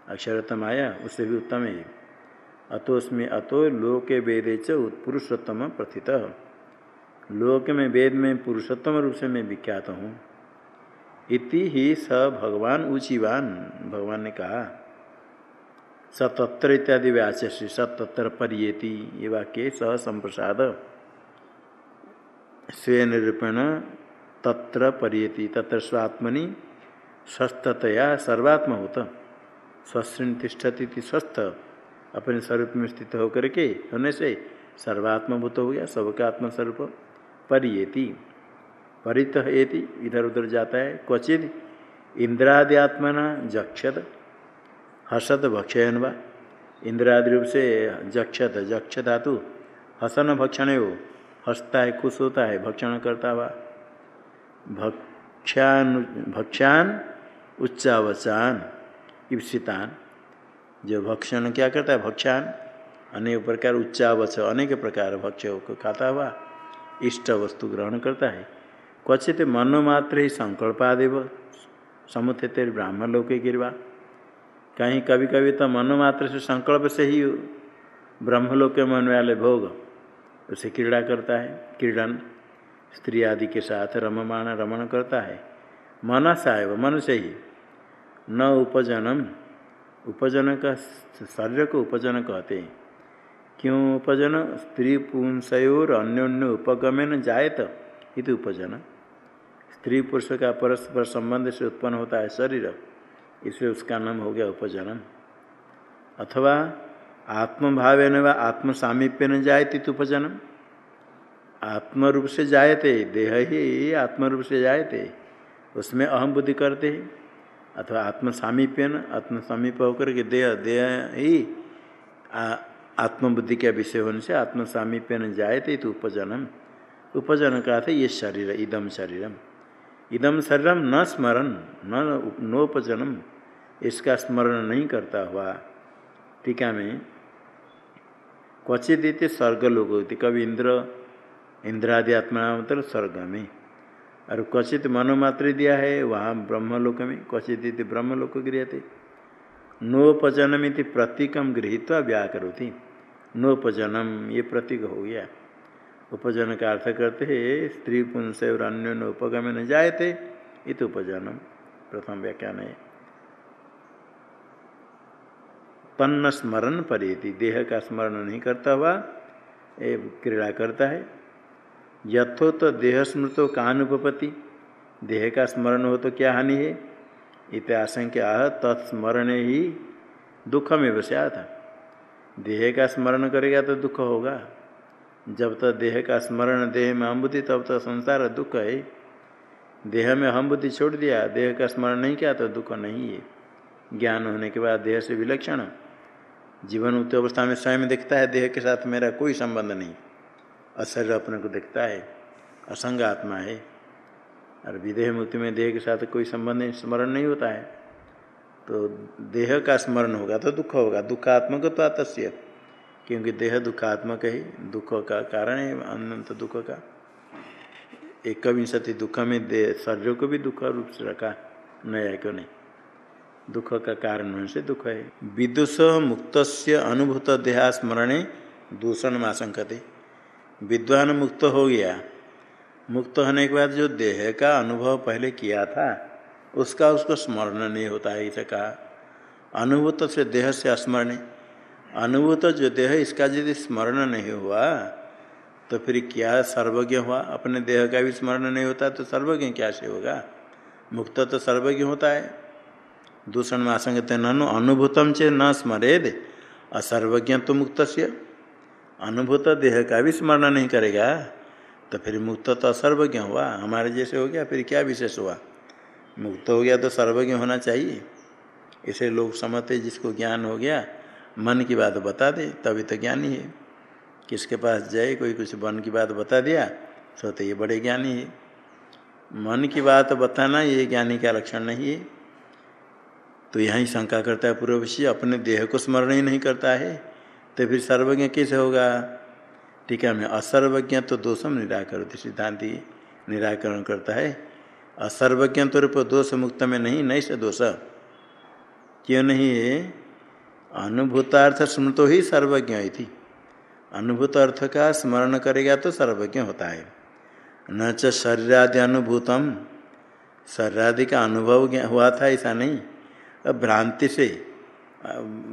अक्षरतम आया, उससे भी उत्तम है। अतोस्मी अतो लोके वेदे च पुरुषोत्तम प्रथित। लोक में वेद में पुरुषोत्तम रूप से मैं विख्यात हूँ। इति ही स भगवान ऊचिवान भगवान ने कहा सतत्र इत्यादि व्याचि सतत्र परियेति, ये वाक्य स संप्रसाद स्वे निरूपण तत्र परियति, तत्र स्वात्मनि स्वस्थतया सर्वात्म होता। स्वस्थ तिष्ठती स्वस्थ, अपने स्वरूप में स्थित होकर के, होने से सर्वात्मभूत हो गया, सबका आत्मस्वरूप परियति। परित एति, इधर उधर जाता है। क्वचित इंद्रादि आत्मना जक्षत, हसत भक्षयन व। इंद्रादि रूप से जक्षत जक्ष धातु। हसन भक्षण हो हंसता है, खुश होता है, भक्षण करता हुआ भक्षान भक्षान उच्चावचान ईप्सितान जो भक्षण क्या करता है? भक्षान। अनेक प्रकार उच्चावच, अनेक प्रकार भक्ष्य को खाता हुआ इष्ट वस्तु ग्रहण करता है। क्वचित मनोमात्र ही संकल्पादेव समुथे ब्राह्मण लोग के गिरवा। कहीं कभी कभी तो मनोमात्र से संकल्प से ही ब्रह्मलोक के मन वाले भोग, उसे क्रीड़ा करता है। क्रीड़न स्त्री आदि के साथ रममाण रमण करता है। मन सा है मन से ही। न उपजनम, उपजन का शरीर को उपजन कहते हैं। क्यों उपजन? स्त्री पुंसयोर अन्योन्य उपगमन जायत। इति उपजन। स्त्री पुरुष का परस्पर संबंध से उत्पन्न होता है शरीर, इसलिए उसका नाम हो गया उपजनन। अथवा आत्मभाव न आत्म सामीप्य न जायते उपजनम आत्म रूप से जायते, देह ही आत्म रूप से जायते, उसमें अहम बुद्धि करते हैं। अथवा आत्म सामीप्यन आत्म समीप होकर के देह देह ही आत्मबुद्धि के विषय होने से आत्म सामीप्य न जायते तो उपजनम उपजन का था ये शरीर इदम शरीरम। इदम शरीरम न स्मरण न नोपजनम, इसका स्मरण नहीं करता हुआ। टीका में क्वचित स्वर्ग लोग होते कभी इंद्र, इंद्रादि आत्मा मतलब स्वर्ग में। और क्वचित मनोमात्र दिया है, वहाँ ब्रह्मलोक में, क्वचित ब्रह्मलोक गृह थे नोपजनमिति प्रतीकम गृहित व्याकरोती। नोपजनम, ये प्रतीक हो गया। उपजन का अर्थ करते हैं स्त्री पुंस और अन्य उपगम न थे। इत उपजनम प्रथम व्याख्यान है। तन्न स्मरण परेति, देह का स्मरण नहीं करता हुआ, ये क्रीड़ा करता है। यथो तो देह स्मृतो कानुपति देह का स्मरण हो तो क्या हानि है? इत आशंका तत्स्मरण ही दुख में बसा था देह का स्मरण करेगा तो दुख होगा। जब तक देह का स्मरण, देह में अम्बुति, तब तक संसार दुख है। देह में अहम बुद्धि छोड़ दिया, देह का स्मरण नहीं किया तो दुख नहीं है। ज्ञान होने के बाद देह से विलक्षण। जीवन उक्त अवस्था में स्वयं देखता है, देह के साथ मेरा कोई संबंध नहीं। अशरीर अपने को देखता है, असंग आत्मा है। और विदेह मुक्ति में देह के साथ कोई संबंध नहीं, स्मरण नहीं होता है। तो देह का स्मरण होगा तो दुख होगा दुखात्मक तो तस्य क्योंकि देह दुखात्मक ही, दुख का कारण है, अनंत दुख का। एक विंशति दुख में दे शरीर को भी दुख रूप से रखा, नया क्यों नहीं? दुख का कारण से दुख है। विदुष मुक्त से अनुभूत देहा देहास्मरणे दूषण माशंकते विद्वान मुक्त हो गया। मुक्त होने के बाद जो देह का अनुभव पहले किया था, उसका उसको स्मरण नहीं होता है, इसे कहा। अनुभूत से देह से स्मरण। अनुभूत जो देह, इसका यदि स्मरण नहीं हुआ तो फिर क्या सर्वज्ञ हुआ? अपने देह का भी स्मरण नहीं होता तो सर्वज्ञ क्या से होगा? मुक्त तो सर्वज्ञ होता है। दूषण में आसंगत ननु अनुभूतम चे न स्मरेद, असर्वज्ञ तो मुक्त से अनुभूत देह का भी स्मरण नहीं करेगा तो फिर मुक्त तो असर्वज्ञ हुआ। हमारे जैसे हो गया, फिर क्या विशेष हुआ? मुक्त हो गया तो सर्वज्ञ होना चाहिए। इसे लोग समझते जिसको ज्ञान हो गया मन की बात बता दे, तभी तो ज्ञानी है। किसके पास जाए, कोई कुछ मन की बात बता दिया तो ये बड़े ज्ञानी है। मन की बात बताना, ये ज्ञानी का लक्षण नहीं है। तो यहाँ शंका करता है पूर्व विषय अपने देह को स्मरण ही नहीं करता है तो फिर सर्वज्ञ कैसे होगा? ठीक है मैं असर्वज्ञ तो दोषम निराकर, सिद्धांति निराकरण करता है। असर्वज्ञ तो रूप दोष मुक्त में नहीं नहीं से दोष। क्यों नहीं है? अनुभूतार्थ स्मृतो ही सर्वज्ञ थी अनुभूत अर्थ का स्मरण करेगा तो सर्वज्ञ होता है। न च शरीरादि अनुभूतम। शरीरादि का अनुभव हुआ था, ऐसा नहीं। अब भ्रांति से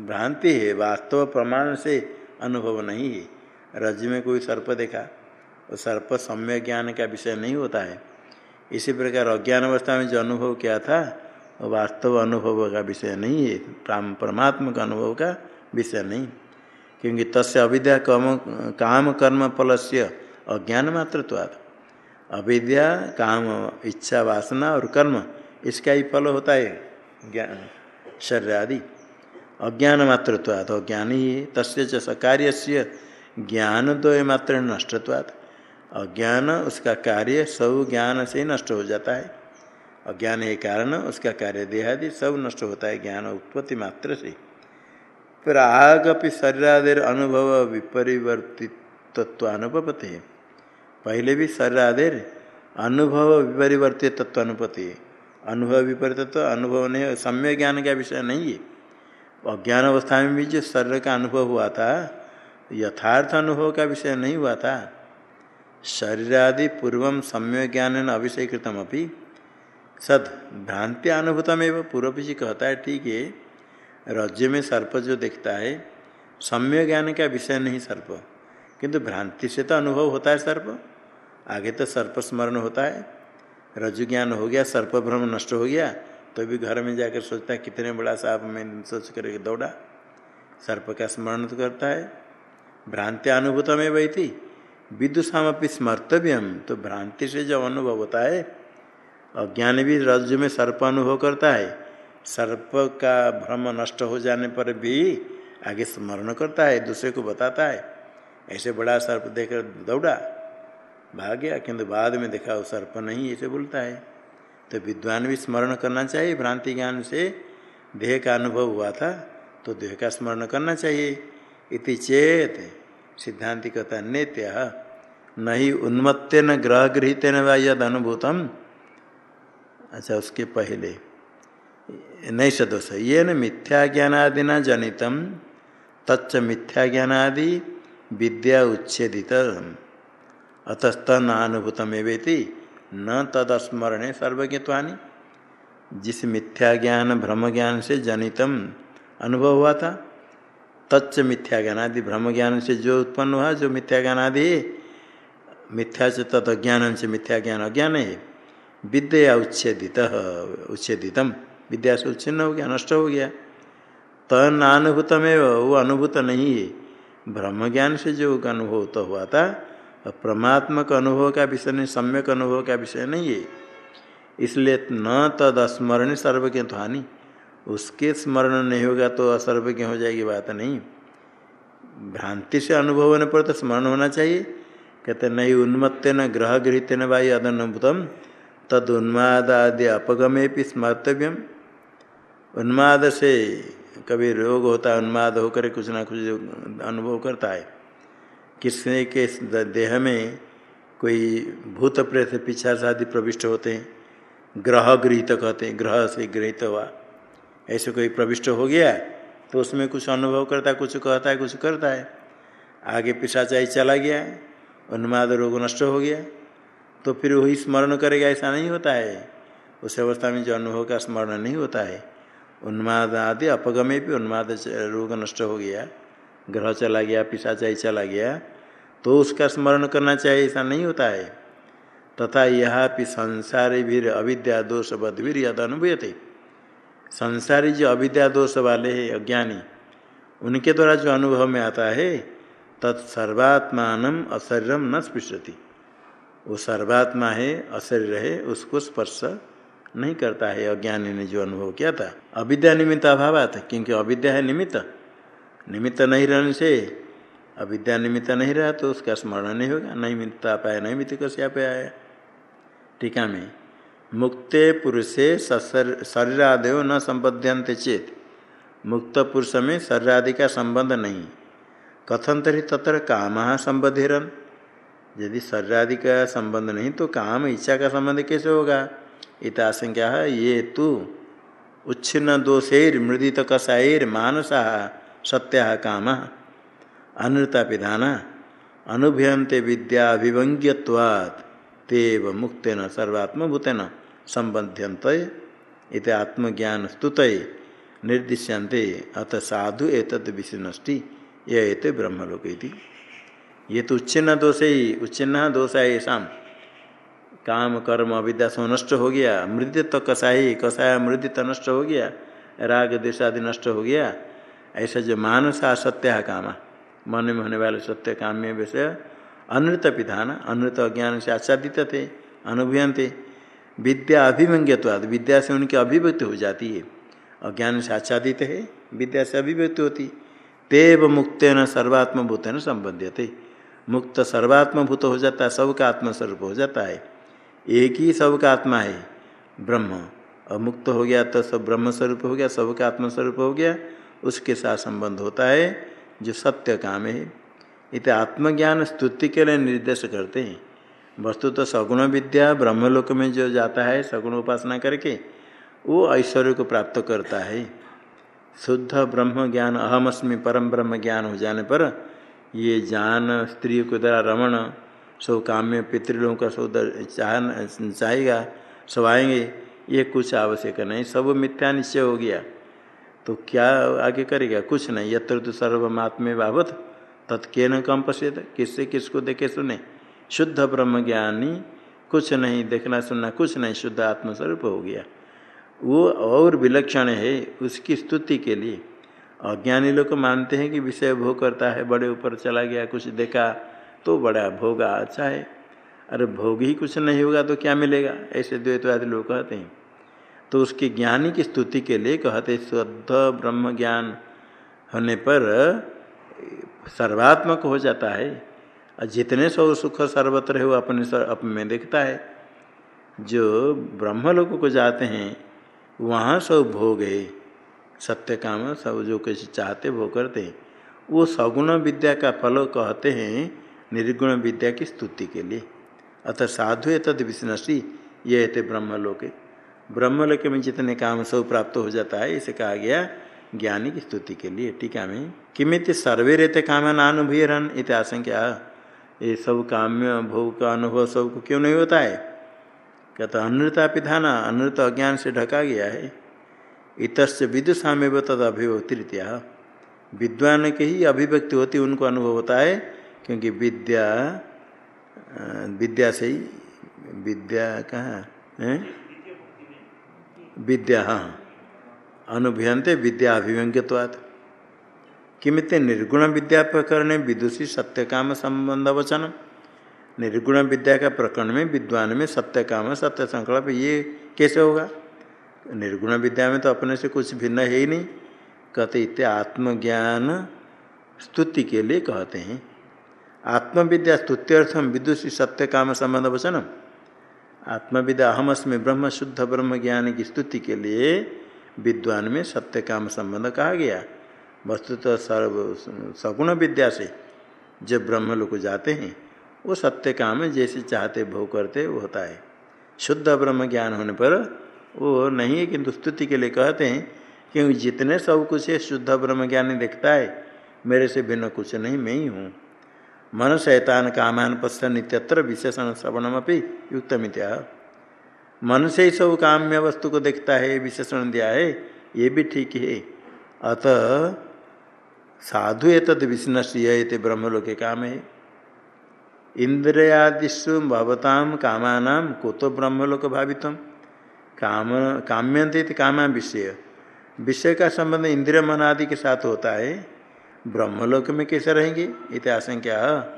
भ्रांति है, वास्तव प्रमाण से अनुभव नहीं है। रज में कोई सर्प देखा, वो सर्प सम्य ज्ञान का विषय नहीं होता है। इसी प्रकार अज्ञान अवस्था में जो अनुभव किया था वास्तव अनुभव का विषय नहीं है परमात्मा का अनुभव का विषय नहीं। क्योंकि तस्य अविद्या काम काम, कर्म फल से अज्ञान मात्रत्वाद अविद्या, काम, इच्छा, वासना और कर्म, इसका ही फल होता है ज्ञान शरीर आदि। अज्ञान मात्रत्वाद अज्ञान ही है। तस्य च सकार्य से ज्ञान द्वय मात्र नष्टत्वाद अज्ञान, उसका कार्य सब ज्ञान से ही नष्ट हो जाता है। अज्ञान है कारण, उसका कार्य देहादि सब नष्ट होता है ज्ञान उत्पत्ति मात्र से। प्रागपि शरीरादेर अनुभव विपरिवर्तित विपरिवर्तित्वानुपति है। पहले भी शरीरादेर अनुभव विपरिवर्तित तत्वानुपति है। अनुभव विपरीत अनुभव नहीं सम्य ज्ञान का विषय नहीं है। अज्ञान अवस्था में भी जो शरीर का अनुभव हुआ था, यथार्थ अनुभव का विषय नहीं हुआ था। शरीरादि पूर्व सम्य ज्ञान अभिषेकृतम अभी सद भ्रांति अनुभूतमेव पूर्व जी कहता है, ठीक है, राज्य में सर्प जो देखता है सम्य ज्ञान का विषय नहीं सर्प। किंतु भ्रांति से तो अनुभव होता है सर्प। आगे तो सर्प स्मरण होता है। रज्जु ज्ञान हो गया, सर्प भ्रम नष्ट हो गया तो भी घर में जाकर सोचता है, कितने बड़ा साहब में सोच कर दौड़ा। सर्प का स्मरण तो करता है। भ्रांति अनुभूत में वही थी विदुषाम अपनी स्मर्तव्यम तो भ्रांति से जो अनुभव होता है अज्ञान भी रज्जु में सर्प अनुभव करता है। सर्प का भ्रम नष्ट हो जाने पर भी आगे स्मरण करता है, दूसरे को बताता है। ऐसे बड़ा सर्प देखकर दौड़ा, भाग गया, किंतु बाद में देखा वो सर्प नहीं, ऐसे बोलता है। तो विद्वान भी स्मरण करना चाहिए, भ्रांति ज्ञान से देह का अनुभव हुआ था तो देह का स्मरण करना चाहिए। इति चेत सिद्धांति कहता नेत्य नहीं उन्मत्तेन ग्रह गृहितेन व यद अनुभूतम अच्छा उसके पहले। नैष दोष ये न मिथ्या ज्ञानादिना जनित तच्च मिथ्या विद्या उच्छेदित अतस्तनानुभूतमेवेति न तदस्मरणे सर्वज्ञत्वानि। जिस मिथ्या ज्ञान भ्रम ज्ञान से जनितम अनुभव हुआ था, तच्च मिथ्या ज्ञान भ्रम ज्ञान से जो उत्पन्न हुआ, जो मिथ्या ज्ञान मिथ्या से तत् ज्ञान से मिथ्या ज्ञान अज्ञान है। विद्या उच्छेदित, उच्छेदितम। विद्या से उच्छिन्न हो गया, नष्ट हो गया। तन अनुभूतमेव वो अनुभूत नहीं है। ब्रह्म ज्ञान से जो अनुभव तो हुआ था परमात्मक अनुभव का विषय नहीं, सम्यक अनुभव का विषय नहीं है। इसलिए न तद स्मरण सर्वज्ञ तो हानि उसके स्मरण नहीं होगा तो असर्वज्ञ हो जाएगी बात नहीं। भ्रांति से अनुभव होने पर तो स्मरण होना चाहिए। कहते नहीं उन्मत्ते न ग्रह गृहित न वायु अदनुभूतम तद उन्माद आदि अपगमे भी स्मर्तव्यम। उन्माद से कभी रोग होता है, उन्माद होकर कुछ ना कुछ अनुभव करता है। किसने के देह में कोई भूत प्रेत पीछा आदि प्रविष्ट होते हैं ग्रह गृहित कहते हैं, ग्रह से गृहित हुआ। ऐसे कोई प्रविष्ट हो गया तो उसमें कुछ अनुभव करता है, कुछ कहता है, कुछ करता है। आगे पिछाचाई चला गया, उन्माद रोग नष्ट हो गया। तो फिर वही स्मरण करेगा, ऐसा नहीं होता है। उस अवस्था में जो अनुभव का स्मरण नहीं होता है, उन्माद आदि अपगमे भी उन्माद रोग नष्ट हो गया, ग्रह चला गया, पिशाचाई चला गया तो उसका स्मरण करना चाहिए, ऐसा नहीं होता है। तथा यह भी संसारी भी अविद्या दोष बदवीर यद अनुभूयते। संसारी जो अविद्या दोष वाले है, अज्ञानी, उनके द्वारा जो अनुभव में आता है तत्सर्वात्मान अशरीरम न स्पृशति। वो सर्वात्मा है अशरीर है उसको स्पर्श नहीं करता है। अज्ञानी ने जो अनुभव किया था, अविद्या निमित्त अभाव क्योंकि अविद्या है निमित्त। निमित्त नहीं रहने से अविद्या निमित्त नहीं रहा तो उसका स्मरण नहीं होगा। नहीं मिलता पाया नहीं मित्र कैसे आप आया। टीका में, मुक्ते पुरुषे शरीरादयो न संबद्यंत चेत। मुक्त पुरुष में शरीरादि का संबंध नहीं। कथन तरी तत्र काम संबधिरन यदि शरीरादि का संबंध नहीं तो काम इच्छा का संबंध कैसे होगा? इत आशंका है, ये तो उच्छिन्न दोषेर मृदित कषायर मानसा सत्या काम। अनृता पिधाना अनुभ्यंते विद्या अभिभंग्यवाद तेव मुक्तेन सर्वात्मभूतेन संबध्यंत इत आत्मज्ञान स्तुत निर्दिश्यन्ते, अथ साधु एतद यह एत ब्रह्मलोक ये तो उच्छिन्न दोष ही उच्छिन्न दोष है ऐसा काम, कर्म, अविद्या सब नष्ट हो गया। मृद मृदित्व कसाई, कसाया मृदित्व नष्ट हो गया। राग देश आदि नष्ट हो गया। ऐसा जो मानस सत्य काम। मन में होने वाले सत्य काम में वैसे अनृत पिधान अनृत अज्ञान से आच्छादित थे, अनुभूयते विद्या अभिव्यंग्यवाद विद्या से उनकी अभिव्यक्ति हो जाती है। अज्ञान से आच्छादित है, विद्या से अभिव्यक्ति होती। तेव मुक्तेन सर्वात्मभूतेन संबंध्य मुक्त सर्वात्म भूत हो जाता है, सबका आत्मस्वरूप हो जाता है। एक ही सबका आत्मा है, ब्रह्म। और मुक्त हो गया तो सब ब्रह्म स्वरूप हो गया, सबका आत्मस्वरूप हो गया, उसके साथ संबंध होता है, जो सत्य काम है। इत आत्मज्ञान स्तुति के लिए निर्देश करते हैं। वस्तु तो सगुण विद्या, ब्रह्मलोक में जो जाता है, सगुण उपासना करके, वो ऐश्वर्य को प्राप्त करता है। शुद्ध ब्रह्म ज्ञान अहमअस्मी परम ब्रह्म ज्ञान हो जाने पर ये जान, स्त्री को द्वारा रमण सब काम्य पितृलों का सब चाह चाहेगा, सब आएँगे। ये कुछ आवश्यक नहीं, सब मिथ्या निश्चय हो गया। तो क्या आगे करेगा? कुछ नहीं, यत्र तो सर्वमात्मे बाबत तत्के न कम पश्यत किससे किसको देखे सुने? शुद्ध ब्रह्म ज्ञानी कुछ नहीं, देखना सुनना कुछ नहीं, शुद्ध आत्मस्वरूप हो गया। वो और विलक्षण है उसकी स्तुति के लिए। अज्ञानी लोग मानते हैं कि विषय भोग करता है, बड़े ऊपर चला गया, कुछ देखा तो बड़ा भोग अच्छा है। अरे भोग ही कुछ नहीं होगा तो क्या मिलेगा? ऐसे द्वैतवादी लोग कहते हैं। तो उसके ज्ञानी की स्तुति के लिए कहते शुद्ध ब्रह्म ज्ञान होने पर सर्वात्मक हो जाता है। और जितने सौ सुख सर्वत्र है, वो अपने अपने में देखता है। जो ब्रह्म लोग को जाते हैं, वहाँ सब भोग है। सत्य काम, सब जो किसी चाहते, वो करते हैं। वो सगुण विद्या का फल कहते हैं, निर्गुण विद्या की स्तुति के लिए। अतः साधु तद विष्णसी ये थे ब्रह्मलोक। ब्रह्मलोक में जितने काम सब प्राप्त हो जाता है, इसे कहा गया ज्ञानी की स्तुति के लिए। टीका में। किमित सर्वे रहते काम अनुभू रन इत आशंका ये सब काम्य, भोग का अनुभव सबको क्यों नहीं होता है? कहता अनृता पिधाना अनृत अज्ञान से ढका गया है। इतस्य विदुषा में वो तद अभिव्यक्तिरित्या विद्वान के ही अभिव्यक्ति होती, उनको अनुभव होता है, क्योंकि विद्या विद्या से ही, विद्या कहाँ विद्या हाँ। अनुभूयते विद्या अभिव्यंग्यवाद किमित निर्गुण विद्या प्रकरण विदुषी सत्य काम संबंध वचन। निर्गुण विद्या का प्रकरण में, विद्वान में सत्य काम सत्य संकल्प, ये कैसे होगा? निर्गुण विद्या में तो अपने से कुछ भिन्न है ही नहीं। कहते इतने आत्मज्ञान स्तुति के लिए कहते हैं। आत्मविद्या स्तुत्यर्थम विदुषी सत्य काम संबंध वचनम। आत्मविद्या अहमस्मी ब्रह्म शुद्ध ब्रह्म ज्ञान की स्तुति के लिए विद्वान में सत्य काम संबंध कहा गया। वस्तुतः सर्व सगुण विद्या से जब ब्रह्म लोग जाते हैं, वो सत्य काम जैसे चाहते, भोग करते, वो होता है। शुद्ध ब्रह्म ज्ञान होने पर वो नहीं है किंतु स्तुति के लिए कहते हैं, क्योंकि जितने सब कुछ है, शुद्ध ब्रह्म ज्ञान देखता है, मेरे से भिन्न कुछ नहीं, मैं ही हूँ। मन शैतान कामान पश्च नित्यत्र विशेषण श्रवणमपि युक्त मित्या मन से ही सब काम्य वस्तु को देखता है, विशेषण दिया है, ये भी ठीक है। अतः साधु एतद विष्णशीयते ब्रह्मलोके काम है। इंद्रियादिशु भवताम कामानाम को तो ब्रह्मलोक भावित काम काम्यंत कामा विषय। विषय का संबंध इंद्रिय मन आदि के साथ होता है। ब्रह्मलोक में कैसे रहेंगे? इत आशंका।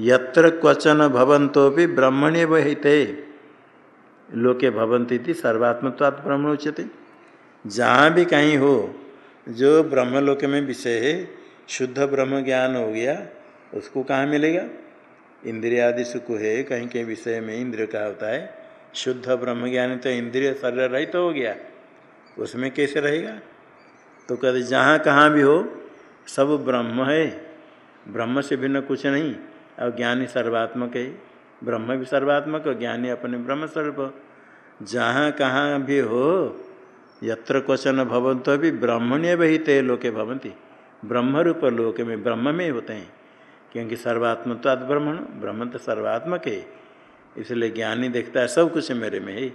यत्र क्वचन भवंतो भी ब्रह्मण्य वहिते। लोके भवंती सर्वात्मत्वात् ब्रह्म उच्यते जहाँ भी कहीं हो, जो ब्रह्मलोक में विषय है, शुद्ध ब्रह्म ज्ञान हो गया, उसको कहाँ मिलेगा? इंद्रियादि सुख है, कहीं कहीं विषय में इंद्रिय का होता है। शुद्ध ब्रह्म ज्ञान तो इंद्रिय शरीर रहित तो हो गया। उसमें कैसे रहेगा? तो कहते, जहाँ कहाँ भी हो, सब ब्रह्म है। ब्रह्म से भिन्न कुछ नहीं। और ज्ञानी सर्वात्मक है। ब्रह्म भी सर्वात्मक, ज्ञानी अपने ब्रह्म स्वरूप। जहाँ कहाँ भी हो, यत्र क्वेश्चन भवंत भी ब्रह्मण्य भी ते लोके भवंती ब्रह्म रूप लोक में ब्रह्म में होते हैं। क्योंकि सर्वात्मत्वाद ब्रह्मण, ब्रह्म तो सर्वात्मक है। इसलिए ज्ञानी देखता है, सब कुछ मेरे में ही।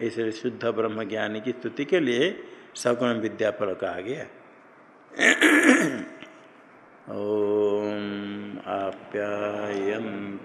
इसलिए शुद्ध ब्रह्म ज्ञानी की स्तुति के लिए सगुण विद्या पर कहा गया। ओम आप्यायन